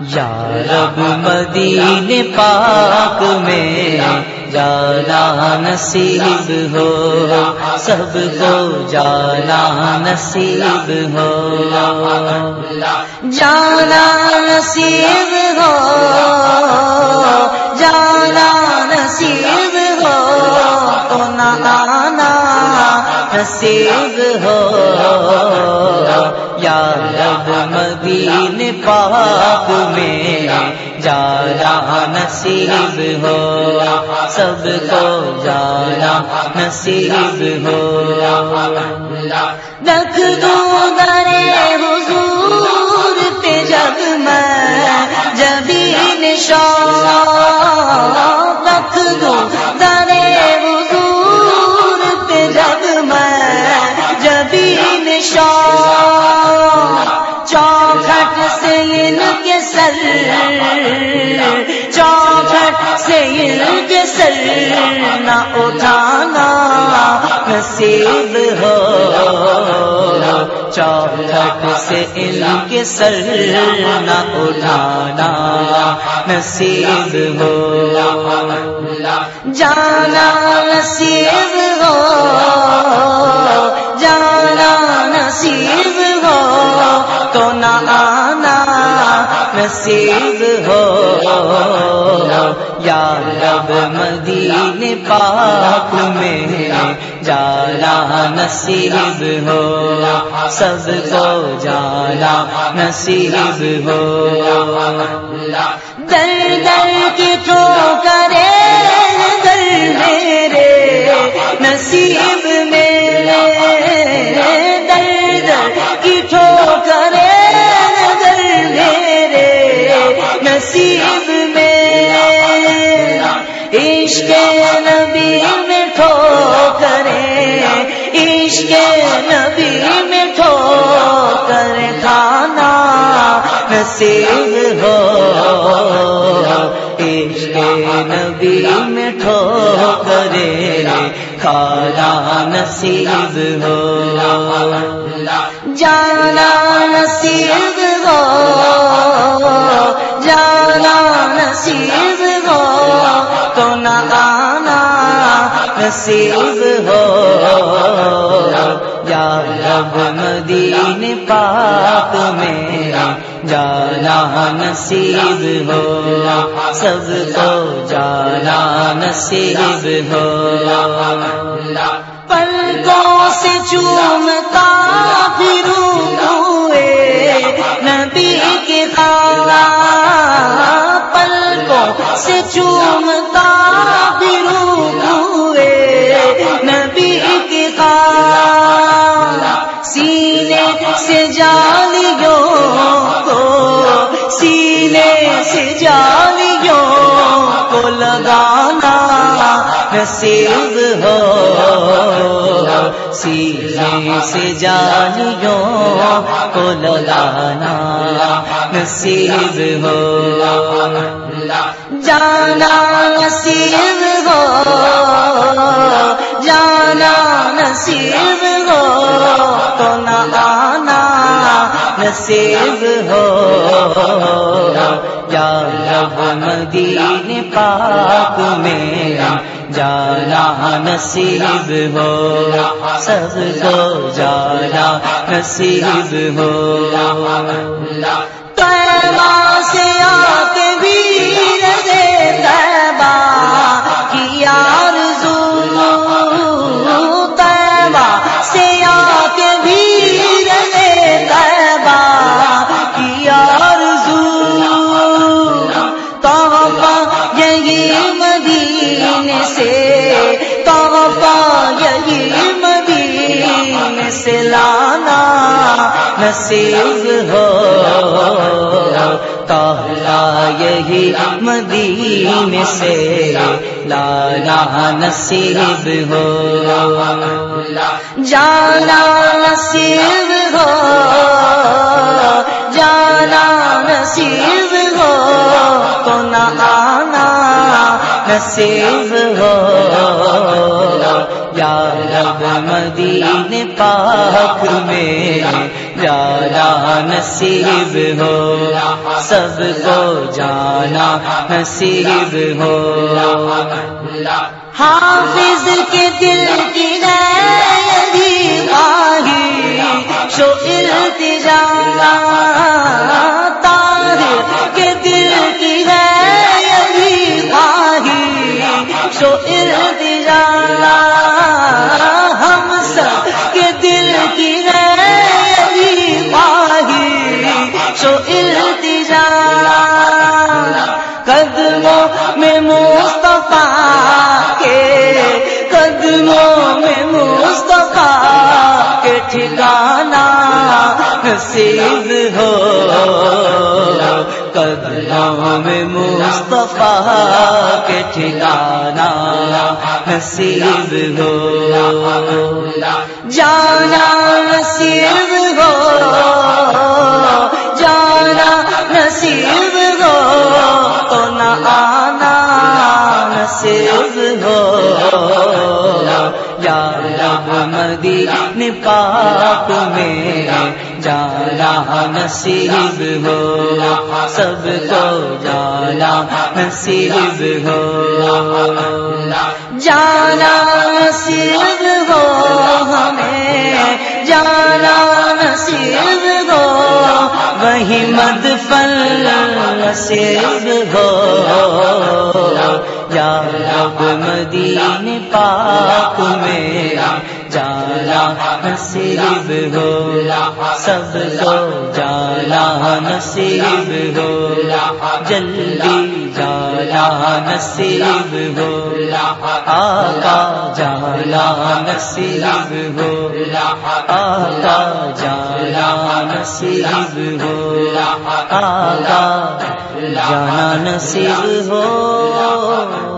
یا رب مدین پاک میں جانا نصیب ہو، سب کو جانا نصیب ہو۔ جانا نصیب ہو جانا نصیب ہو۔ یا رب مدین پاک میں جانا نصیب ہو۔ سب کو جانا نصیب ہو۔ رکھ دو درے حضور پہ جگ میں جبی نشان سر نہ اٹھانا نصیب ہو۔ چوکھٹ سے ان کے سر نہ اٹھانا نصیب ہو۔ جانا نصیب ہو۔ جانا نصیب ہو۔ تو نہ نصیب ہو یا رب مدین پاک میں جانا نصیب ہو، سب کو جانا نصیب ہو۔ در در کی ٹھوکرے در میرے نصیب عشق نبی میں ٹھوکرے عشق نبی میں ٹھوکر کھانا نصیب ہو۔ عشق نبی میں ٹھوکرے کھانا نصیب ہو۔ نصیب ہو۔ یا رب مدین پاک میں جانا نصیب ہو۔ سب کو جانا نصیب ہو۔ پلکوں سے چومتا پھروں ہوئے نبی کے خالا۔ پلکوں سے چومتا سے جالیوں کو، سینے سے جالیوں کو لگانا نصیب ہو۔ سینے سے جالیوں کو لگانا نصیب ہو۔ جانا نصیب ہو۔ جانا نصیب ہو۔ تو نصیب ہو۔ یا رب مدین پاک میرا جانا نصیب ہو۔ سب کو جانا نصیب ہو۔ نصیب ہو۔ کہلا یہی مدینے سے۔ لانا نصیب ہو۔ جانا نصیب ہو۔ جانا نصیب ہو۔ تو نہ آنا نصیب ہو۔ یا رب مدین پاک میں جانا نصیب ہو، سب کو جانا نصیب ہو۔ حافظ کے دل کی گئی شو التجا کے دل کی گئی آہی شو التجا مصطفیٰ کے ٹھکانا نصیب ہو۔ قدموں میں مصطفیٰ کے ٹھکانا نصیب ہو۔ جانا نصیب ہو۔ مدین پاک میں جانا نصیب ہو، سب کو جانا نصیب ہو۔ جانا نصیب ہو ہمیں جانا نصیب ہو۔ وہی مد نصیب ہو۔ یا رب مدین پاک میں جانا نصیب ہو، سب کو جانا نصیب ہو۔ جلدی جانا نصیب ہو، آقا جانا نصیب ہو۔ آقا جانا نصیب ہو، آقا جانا نصیب ہو۔